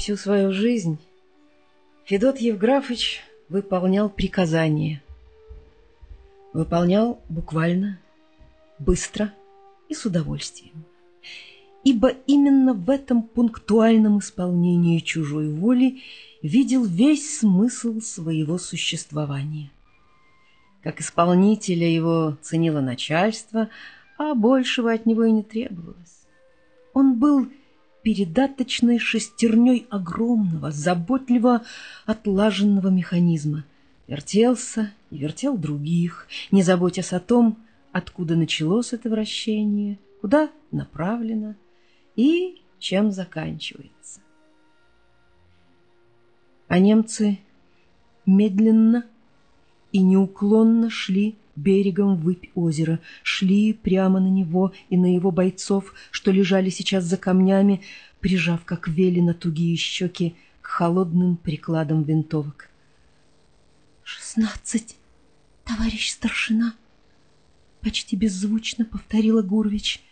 Всю свою жизнь Федот Евграфович выполнял приказания. Выполнял буквально, быстро и с удовольствием. Ибо именно в этом пунктуальном исполнении чужой воли видел весь смысл своего существования. Как исполнителя его ценило начальство, а большего от него и не требовалось. Он был передаточной шестерней огромного, заботливо отлаженного механизма. Вертелся и вертел других, не заботясь о том, откуда началось это вращение, куда направлено и чем заканчивается. А немцы медленно и неуклонно шли берегом выпь озера, шли прямо на него и на его бойцов, что лежали сейчас за камнями, прижав, как велено, тугие щеки к холодным прикладам винтовок. «Шестнадцать, товарищ старшина!» Почти беззвучно повторила Гурвич.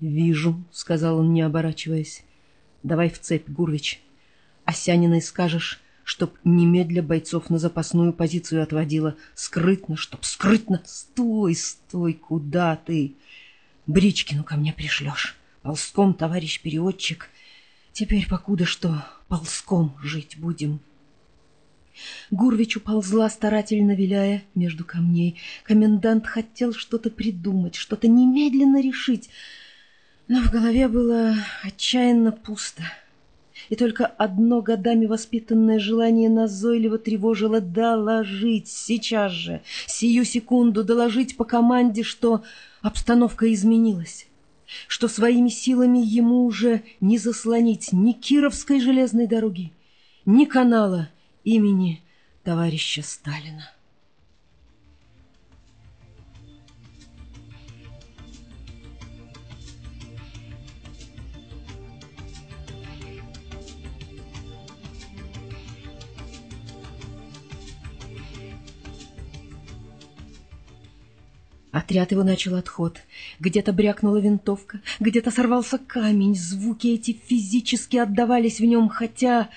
«Вижу», — сказал он, не оборачиваясь. «Давай в цепь, Гурвич. Осяниной скажешь, чтоб немедля бойцов на запасную позицию отводила. Скрытно, чтоб скрытно. Стой, стой, куда ты? Бричкину ко мне пришлешь. Ползком, товарищ переводчик. Теперь покуда что, ползком жить будем. Гурвич уползла, старательно виляя между камней. Комендант хотел что-то придумать, что-то немедленно решить, но в голове было отчаянно пусто и только одно годами воспитанное желание назойливо тревожило доложить сейчас же, сию секунду доложить по команде, что обстановка изменилась, что своими силами ему уже не заслонить ни Кировской железной дороги, ни канала имени товарища Сталина. Отряд его начал отход. Где-то брякнула винтовка, где-то сорвался камень. Звуки эти физически отдавались в нем, хотя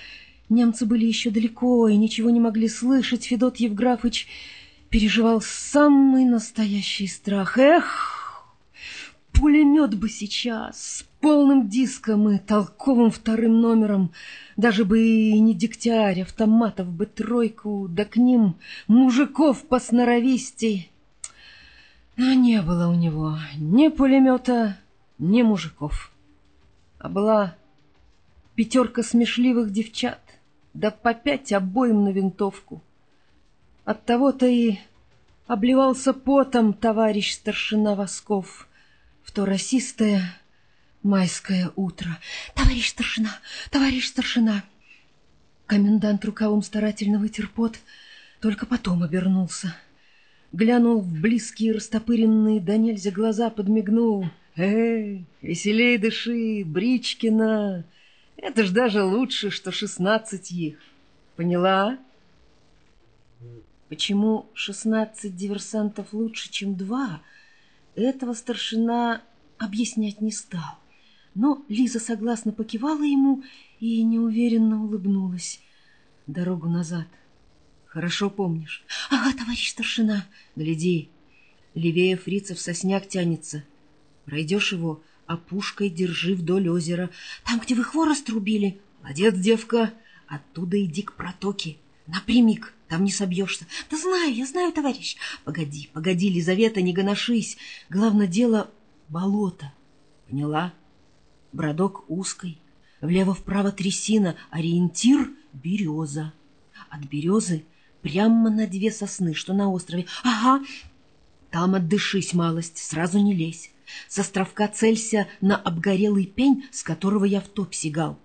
немцы были еще далеко и ничего не могли слышать. Федот Евграфович переживал самый настоящий страх. Эх, пулемет бы сейчас, с полным диском и толковым вторым номером, даже бы и не дегтярь, автоматов бы тройку, да к ним мужиков посноровистей. Но не было у него ни пулемета, ни мужиков. А была пятерка смешливых девчат, да по пять обоим на винтовку. Оттого-то и обливался потом товарищ старшина Восков в то росистое майское утро. «Товарищ старшина! Товарищ старшина!» Комендант рукавом старательно вытер пот, только потом обернулся глянул в близкие растопыренные до нельзя глаза, подмигнул. «Эй, веселей дыши, Бричкина! Это ж даже лучше, что шестнадцать их. Поняла?» Почему шестнадцать диверсантов лучше, чем два, этого старшина объяснять не стал. Но Лиза согласно покивала ему и неуверенно улыбнулась. Дорогу назад — Хорошо помнишь? Ага, товарищ старшина. Гляди, левее фрицев сосняк тянется. Пройдешь его, а пушкой держи вдоль озера. Там, где вы хворост рубили. Молодец, девка. Оттуда иди к протоке. Напрямик, там не собьешься. Да знаю, я знаю, товарищ. Погоди, погоди, Лизавета, не гоношись. Главное дело — болото. Поняла? Бродок узкий. Влево-вправо трясина, ориентир — береза. От березы Прямо на две сосны, что на острове. Ага, там отдышись малость, сразу не лезь. С островка целься на обгорелый пень, с которого я в топ сигал.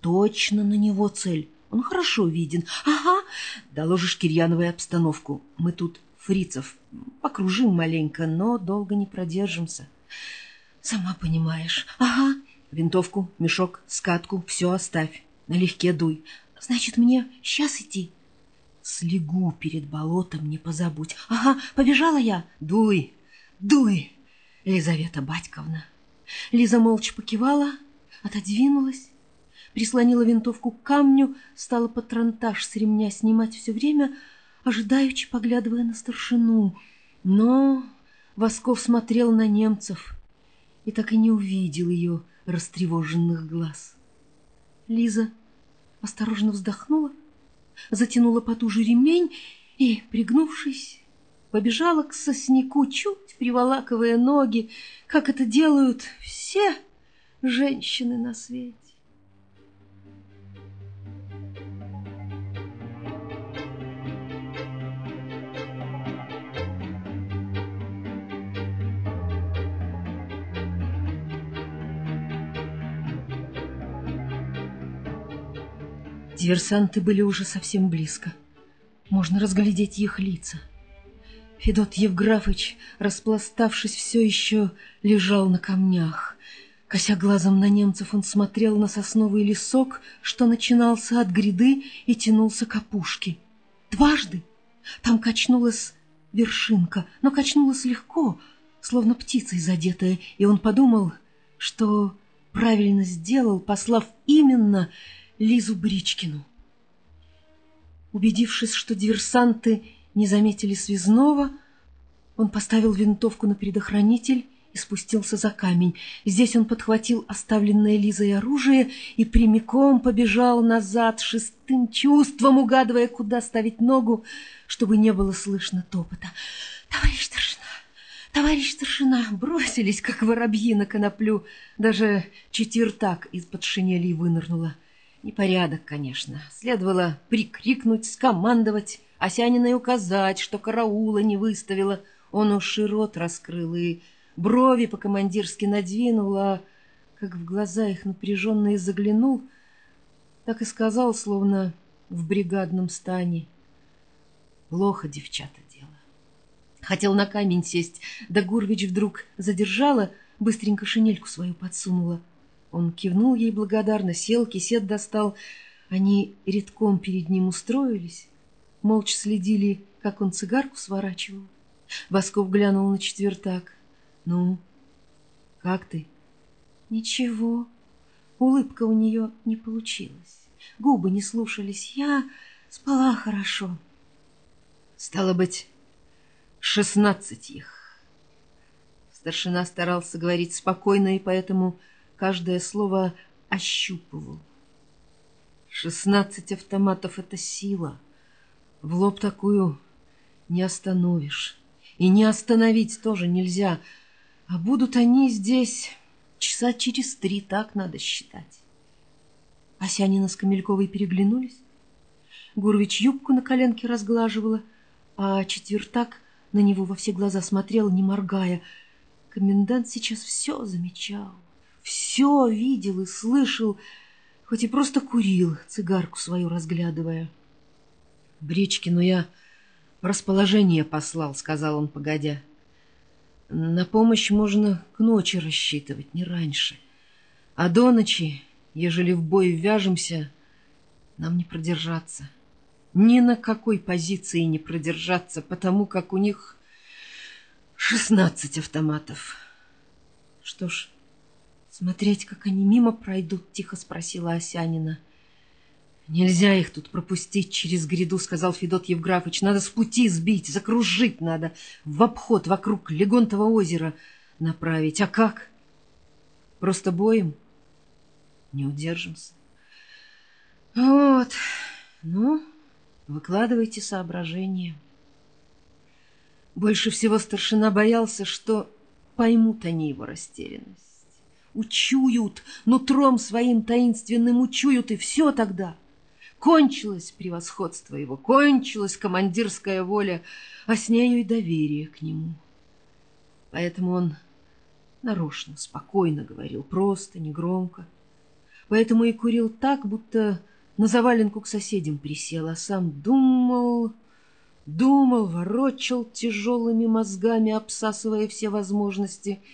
Точно на него цель. Он хорошо виден. Ага, доложишь Кирьяновой обстановку. Мы тут фрицев покружим маленько, но долго не продержимся. Сама понимаешь. Ага, винтовку, мешок, скатку, все оставь. Налегке дуй. Значит, мне сейчас идти? Слегу перед болотом, не позабудь. Ага, побежала я. Дуй, дуй, Лизавета Батьковна. Лиза молча покивала, отодвинулась, прислонила винтовку к камню, стала патронтаж с ремня снимать все время, ожидаючи, поглядывая на старшину. Но Восков смотрел на немцев и так и не увидел ее растревоженных глаз. Лиза осторожно вздохнула, затянула потуже ремень и, пригнувшись, побежала к сосняку, чуть приволакивая ноги, как это делают все женщины на свете. Диверсанты были уже совсем близко. Можно разглядеть их лица. Федот Евграфыч, распластавшись, все еще лежал на камнях. Кося глазом на немцев, он смотрел на сосновый лесок, что начинался от гряды и тянулся к опушке. Дважды там качнулась вершинка, но качнулась легко, словно птицей задетая, и он подумал, что правильно сделал, послав именно Лизу Бричкину. Убедившись, что диверсанты не заметили связного, он поставил винтовку на предохранитель и спустился за камень. Здесь он подхватил оставленное Лизой оружие и прямиком побежал назад шестым чувством, угадывая, куда ставить ногу, чтобы не было слышно топота. «Товарищ старшина! Товарищ старшина!» Бросились, как воробьи на коноплю. Даже четвертак из-под шинели вынырнула. Непорядок, конечно. Следовало прикрикнуть, скомандовать, Осяниной указать, что караула не выставила. Он уж и рот раскрыл и брови по-командирски надвинул, а как в глаза их напряженные заглянул, так и сказал, словно в бригадном стане. Плохо, девчата, дело. Хотел на камень сесть, да Гурвич вдруг задержала, быстренько шинельку свою подсунула. Он кивнул ей благодарно, сел, кисет достал. Они редком перед ним устроились, молча следили, как он цигарку сворачивал. Восков глянул на четвертак. «Ну, как ты?» «Ничего». Улыбка у нее не получилась. Губы не слушались. Я спала хорошо. Стало быть, шестнадцать их. Старшина старался говорить спокойно, и поэтому каждое слово ощупывал. Шестнадцать автоматов — это сила. В лоб такую не остановишь. И не остановить тоже нельзя. А будут они здесь часа через три, так надо считать. Асянина с Камельковой переглянулись. Гурвич юбку на коленке разглаживала, а четвертак на него во все глаза смотрел, не моргая. Комендант сейчас все замечал все видел и слышал, хоть и просто курил, цигарку свою разглядывая. — Бричкину я расположение послал, — сказал он, погодя. — На помощь можно к ночи рассчитывать, не раньше. А до ночи, ежели в бой вяжемся, нам не продержаться. Ни на какой позиции не продержаться, потому как у них шестнадцать автоматов. Что ж... «Смотреть, как они мимо пройдут?» — тихо спросила Осянина. «Нельзя их тут пропустить через гряду», — сказал Федот Евграфович. «Надо с пути сбить, закружить надо, в обход вокруг Легонтова озера направить. А как? Просто боем? Не удержимся». «Вот, ну, выкладывайте соображения». Больше всего старшина боялся, что поймут они его растерянность. Учуют, нутром своим таинственным учуют, и все тогда. Кончилось превосходство его, кончилась командирская воля, а с нею и доверие к нему. Поэтому он нарочно, спокойно говорил, просто, негромко. Поэтому и курил так, будто на заваленку к соседям присел, а сам думал, думал, ворочал тяжелыми мозгами, обсасывая все возможности —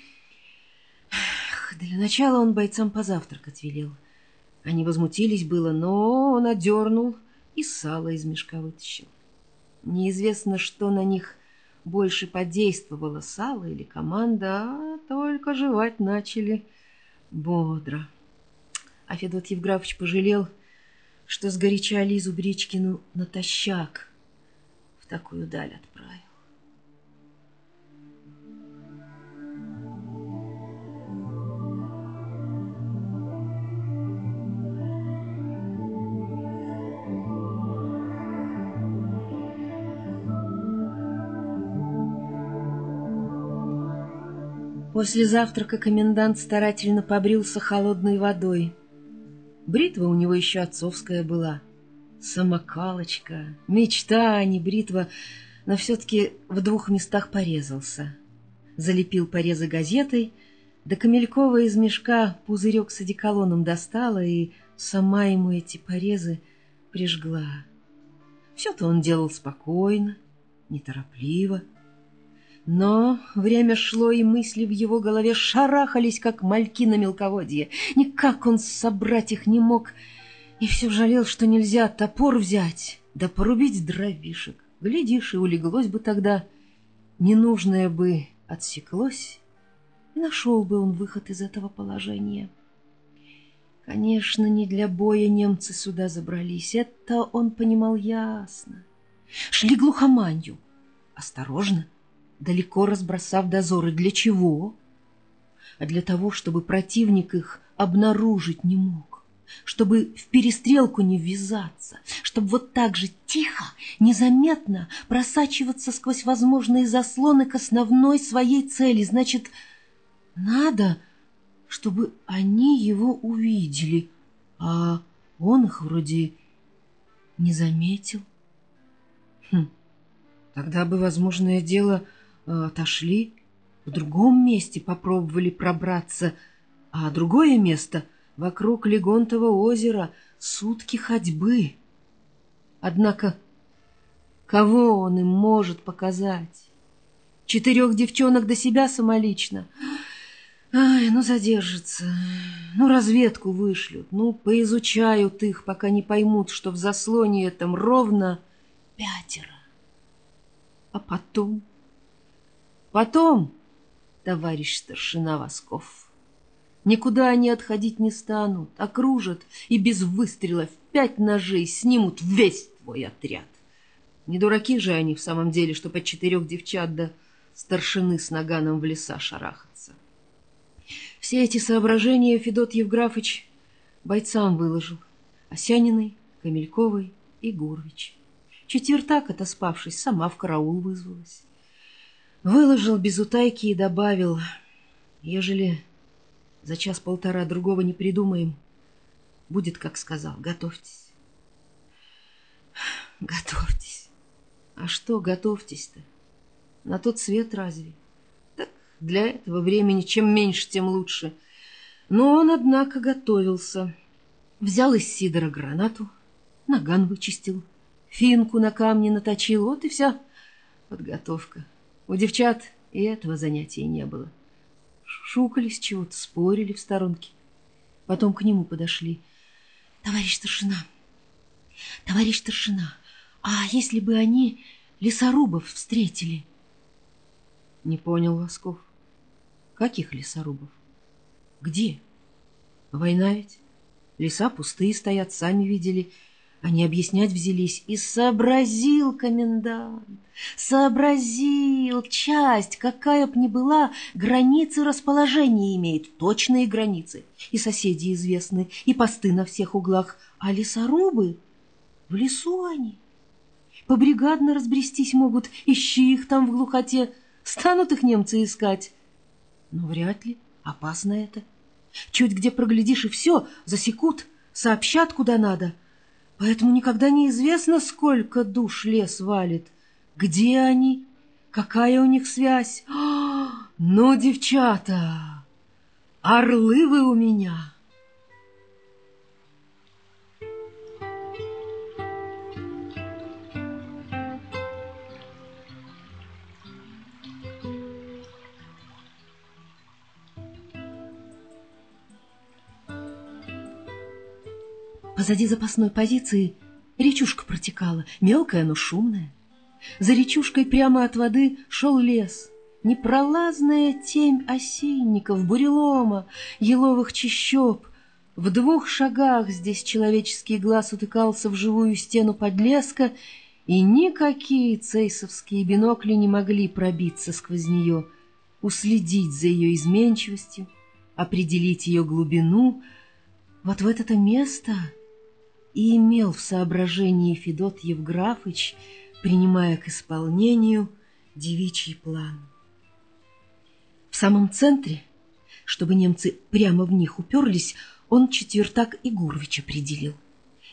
для начала он бойцам позавтракать велел. Они возмутились было, но он одернул и сало из мешка вытащил. Неизвестно, что на них больше подействовало, сало или команда, а только жевать начали бодро. А Федот Евграфович пожалел, что сгоряча Лизу Бричкину натощак в такую даль отправил. После завтрака комендант старательно побрился холодной водой. Бритва у него еще отцовская была. Самокалочка, мечта, а не бритва, но все-таки в двух местах порезался. Залепил порезы газетой, да Камелькова из мешка пузырек с одеколоном достала и сама ему эти порезы прижгла. Все-то он делал спокойно, неторопливо, но время шло, и мысли в его голове шарахались, как мальки на мелководье. Никак он собрать их не мог, и все жалел, что нельзя топор взять, да порубить дровишек. Глядишь, и улеглось бы тогда, ненужное бы отсеклось, и нашел бы он выход из этого положения. Конечно, не для боя немцы сюда забрались, это он понимал ясно. Шли глухоманью, осторожно, далеко разбросав дозоры. Для чего? А для того, чтобы противник их обнаружить не мог, чтобы в перестрелку не ввязаться, чтобы вот так же тихо, незаметно просачиваться сквозь возможные заслоны к основной своей цели. Значит, надо, чтобы они его увидели, а он их вроде не заметил. Хм, тогда бы, возможное дело, отошли, в другом месте попробовали пробраться, а другое место вокруг Легонтова озера сутки ходьбы. Однако кого он им может показать? Четырех девчонок до себя самолично. Ай, ну задержится, ну разведку вышлют, ну поизучают их, пока не поймут, что в заслоне этом ровно пятеро. А потом... Потом, товарищ старшина Восков, никуда они отходить не станут, окружат и без выстрела в пять ножей снимут весь твой отряд. Не дураки же они в самом деле, что под четырех девчат да старшины с наганом в леса шарахаться. Все эти соображения Федот Евграфович бойцам выложил. Осяниной, Камельковой и Гурвич. Четвертак, отоспавшись, сама в караул вызвалась. Выложил без утайки и добавил, ежели за час-полтора другого не придумаем, будет, как сказал, готовьтесь. Готовьтесь. А что готовьтесь-то? На тот свет разве? Так для этого времени чем меньше, тем лучше. Но он, однако, готовился. Взял из Сидора гранату, наган вычистил, финку на камне наточил, вот и вся подготовка. У девчат и этого занятия не было. Шукались чего-то, спорили в сторонке. Потом к нему подошли. «Товарищ старшина, товарищ старшина, а если бы они лесорубов встретили?» Не понял Восков. «Каких лесорубов? Где? Война ведь? Леса пустые стоят, сами видели». Они объяснять взялись, и сообразил комендант, сообразил, часть, какая б ни была, границы расположения имеет, точные границы, и соседи известны, и посты на всех углах, а лесорубы в лесу они. Побригадно разбрестись могут, ищи их там в глухоте, станут их немцы искать. Но вряд ли, опасно это. Чуть где проглядишь и все, засекут, сообщат куда надо — Поэтому никогда не известно, сколько душ лес валит. Где они? Какая у них связь? О, ну, девчата, орлы вы у меня!» Позади запасной позиции речушка протекала, мелкая, но шумная. За речушкой прямо от воды шел лес, непролазная темь осинников, бурелома, еловых чащоб. В двух шагах здесь человеческий глаз утыкался в живую стену подлеска, и никакие цейсовские бинокли не могли пробиться сквозь нее, уследить за ее изменчивостью, определить ее глубину. Вот в это место и имел в соображении Федот Евграфыч, принимая к исполнению девичий план. В самом центре, чтобы немцы прямо в них уперлись, он четвертак и Гурвич определил.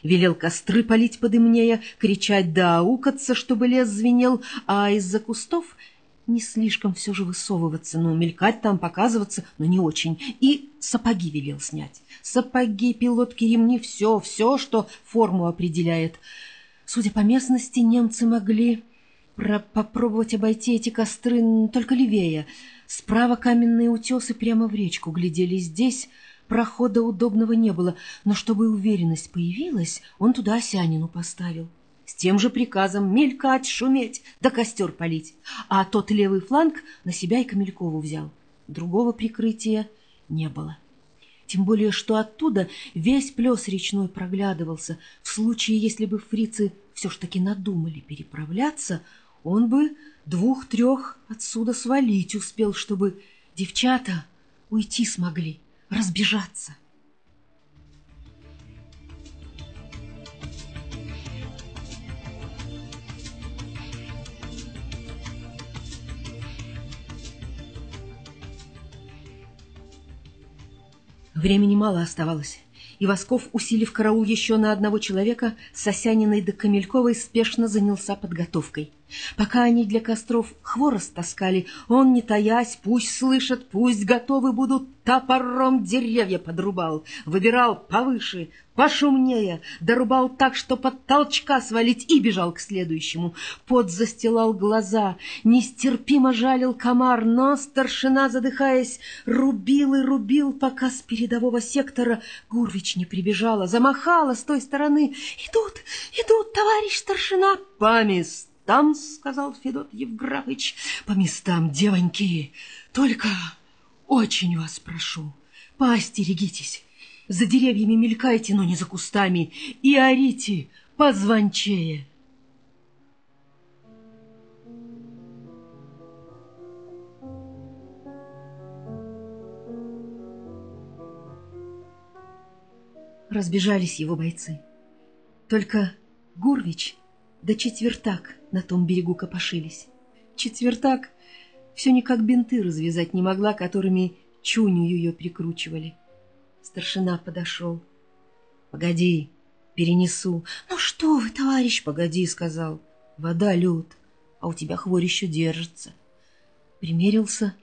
Велел костры полить подымнее, кричать да аукаться, чтобы лес звенел, а из-за кустов не слишком все же высовываться, но мелькать там, показываться, но не очень. И сапоги велел снять. Сапоги, пилотки, ремни, все, все, что форму определяет. Судя по местности, немцы могли попробовать обойти эти костры только левее. Справа каменные утесы прямо в речку глядели здесь, Прохода удобного не было, но чтобы уверенность появилась, он туда Осянину поставил. С тем же приказом мелькать, шуметь, да костер полить. А тот левый фланг на себя и Камелькову взял. Другого прикрытия не было. Тем более, что оттуда весь плес речной проглядывался. В случае, если бы фрицы все ж таки надумали переправляться, он бы двух-трех отсюда свалить успел, чтобы девчата уйти смогли разбежаться. Времени мало оставалось, и Восков, усилив караул еще на одного человека, с Осяниной до Камельковой спешно занялся подготовкой. Пока они для костров хворост таскали, он, не таясь, пусть слышат, пусть готовы будут, топором деревья подрубал, выбирал повыше, пошумнее, дорубал так, что под толчка свалить, и бежал к следующему. Пот застилал глаза, нестерпимо жалил комар, но старшина, задыхаясь, рубил и рубил, пока с передового сектора Гурвич не прибежала, замахала с той стороны. «Идут, идут, товарищ старшина!» «По местам!» — сказал Федот Евграфыч. «По местам, девоньки! Только очень вас прошу, поостерегитесь!» За деревьями мелькайте, но не за кустами, и орите позвончее. Разбежались его бойцы. Только Гурвич да четвертак на том берегу копошились. Четвертак все никак бинты развязать не могла, которыми чуню ее прикручивали. Старшина подошел. «Погоди, перенесу». «Ну что вы, товарищ?» «Погоди», — сказал. «Вода лед, а у тебя хворь еще держится». Примерился,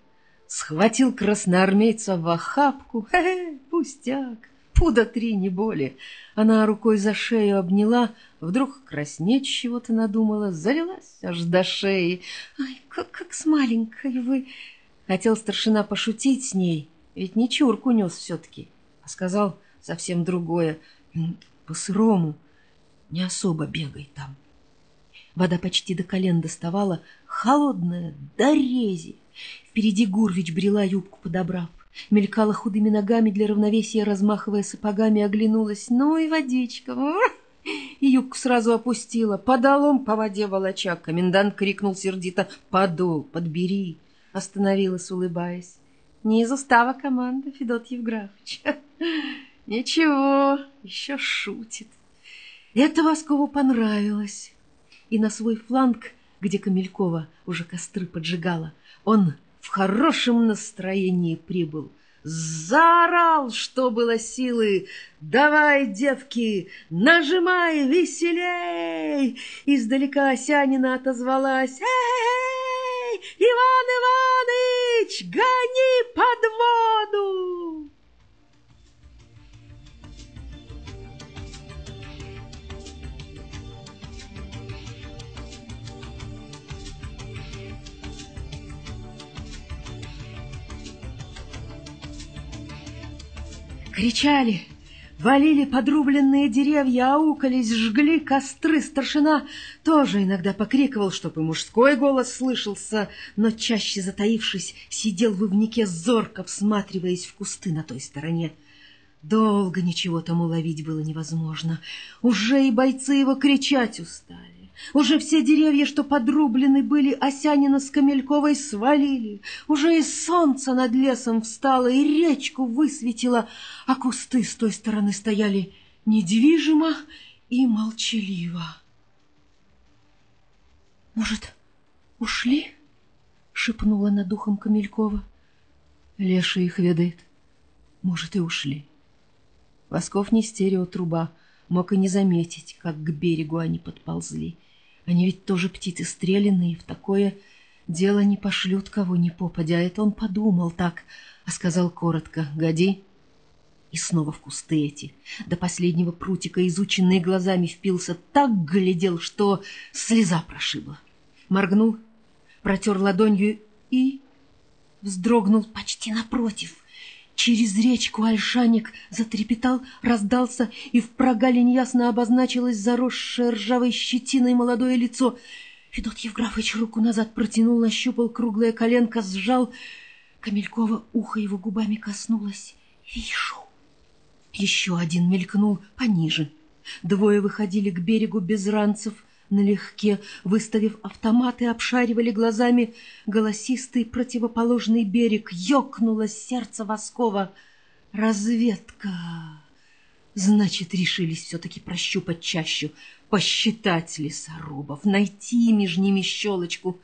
схватил красноармейца в охапку. Хе-хе, пустяк, пуда три, не более. Она рукой за шею обняла, вдруг краснеть чего-то надумала, залилась аж до шеи. «Ай, как, как с маленькой вы!» Хотел старшина пошутить с ней, ведь не чурку нес все-таки сказал совсем другое. По-сырому не особо бегай там. Вода почти до колен доставала, холодная, до рези. Впереди Гурвич брела юбку подобрав. Мелькала худыми ногами для равновесия, размахивая сапогами, оглянулась. Ну и водичка. И юбку сразу опустила. Подолом по воде волоча. Комендант крикнул сердито. «Подол, подбери!» Остановилась, улыбаясь. Не из устава команды, Федот Евграфович. Ничего, еще шутит. Это Воскову понравилось. И на свой фланг, где Камелькова уже костры поджигала, он в хорошем настроении прибыл. Заорал, что было силы. «Давай, девки, нажимай веселей!» Издалека Осянина отозвалась. «Эй, Иван Иваныч, Кричали, валили подрубленные деревья, аукались, жгли костры. Старшина тоже иногда покрикивал, чтоб и мужской голос слышался, но чаще затаившись, сидел в ивнике зорко, всматриваясь в кусты на той стороне. Долго ничего там уловить было невозможно. Уже и бойцы его кричать устали. Уже все деревья, что подрублены были, Осянина с Камельковой свалили. Уже и солнце над лесом встало, и речку высветило, а кусты с той стороны стояли недвижимо и молчаливо. «Может, ушли?» — шепнула над духом Камелькова. Леша их ведает. Может, и ушли. Восков не стереотруба, мог и не заметить, как к берегу они подползли. Они ведь тоже птицы стреляные, в такое дело не пошлют кого ни попадя. А это он подумал так, а сказал коротко «Годи». И снова в кусты эти. До последнего прутика, изученные глазами, впился, так глядел, что слеза прошибла. Моргнул, протер ладонью и вздрогнул почти напротив. Через речку Альшаник затрепетал, раздался, и в прогалине ясно обозначилось заросшее ржавой щетиной молодое лицо. Федот Евграфович руку назад протянул, нащупал круглое коленко, сжал. Камелькова ухо его губами коснулось. «Вижу!» Еще один мелькнул пониже. Двое выходили к берегу без ранцев — налегке, выставив автоматы, обшаривали глазами голосистый противоположный берег. Ёкнуло сердце Воскова. Разведка! Значит, решились все-таки прощупать чащу, посчитать лесорубов, найти между ними щелочку.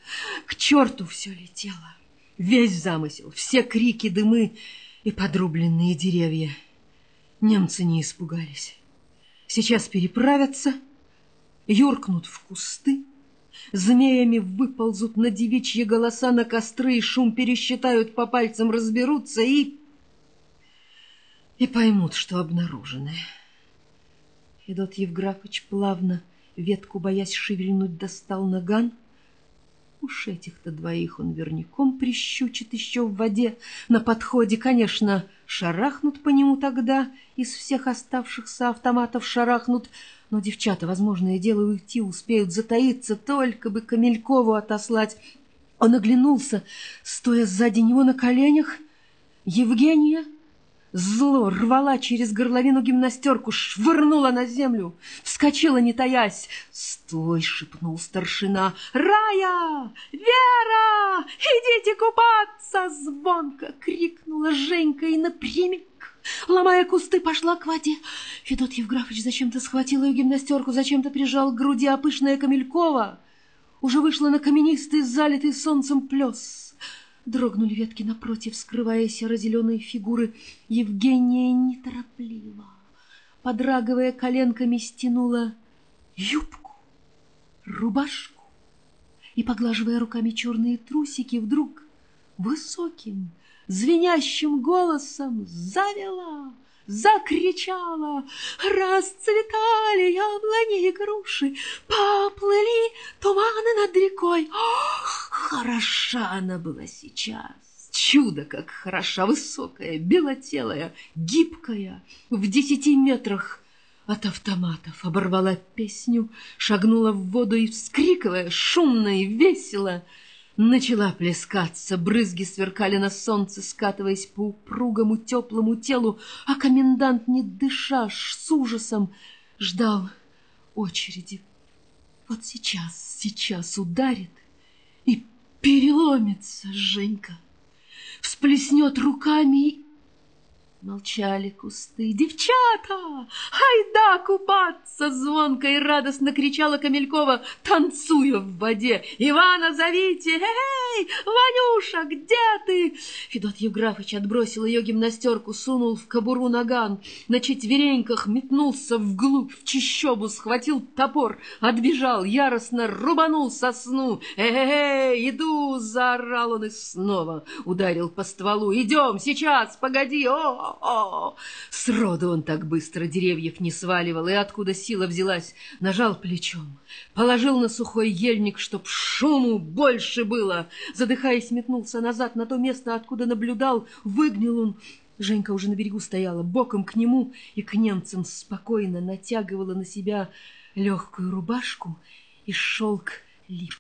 К черту все летело. Весь замысел, все крики, дымы и подрубленные деревья. Немцы не испугались. Сейчас переправятся — юркнут в кусты, змеями выползут на девичьи голоса на костры и шум пересчитают по пальцам, разберутся и... и поймут, что обнаружены. Федот Евграфович плавно, ветку боясь шевельнуть, достал наган — Уж этих-то двоих он верняком прищучит еще в воде. На подходе, конечно, шарахнут по нему тогда, из всех оставшихся автоматов шарахнут, но девчата, возможно, и дело уйти успеют затаиться, только бы Камелькову отослать. Он оглянулся, стоя сзади него на коленях. Евгения Зло рвала через горловину гимнастерку, швырнула на землю, вскочила, не таясь. «Стой!» — шепнул старшина. «Рая! Вера! Идите купаться!» Звонко крикнула Женька и напрямик, ломая кусты, пошла к воде. Федот Евграфович зачем-то схватил ее гимнастерку, зачем-то прижал к груди опышная Камелькова. Уже вышла на каменистый, залитый солнцем плес. Дрогнули ветки напротив, скрывая серо-зеленые фигуры. Евгения неторопливо, подрагивая коленками, стянула юбку, рубашку и, поглаживая руками черные трусики, вдруг высоким, звенящим голосом завела — закричала. Расцветали яблони и груши, поплыли туманы над рекой. Ох, хороша она была сейчас! Чудо, как хороша, высокая, белотелая, гибкая, в десяти метрах от автоматов. Оборвала песню, шагнула в воду и, вскрикивая, шумно и весело, Начала плескаться, брызги сверкали на солнце, скатываясь по упругому теплому телу, а комендант, не дыша, с ужасом ждал очереди. Вот сейчас, сейчас ударит и переломится Женька, всплеснет руками Молчали кусты. «Девчата! Айда купаться!» Звонко и радостно кричала Камелькова, танцуя в воде. «Ивана зовите! Эй, Ванюша, где ты?» Федот Евграфович отбросил ее гимнастерку, сунул в кобуру наган, на четвереньках метнулся вглубь, в чищобу, схватил топор, отбежал, яростно рубанул сосну. «Эй, иду!» — заорал он и снова ударил по стволу. «Идем, сейчас, погоди! О, о Сроду он так быстро деревьев не сваливал, и откуда сила взялась, нажал плечом, положил на сухой ельник, чтоб шуму больше было. Задыхаясь, метнулся назад на то место, откуда наблюдал, выгнил он. Женька уже на берегу стояла, боком к нему, и к немцам спокойно натягивала на себя легкую рубашку и шелк лип.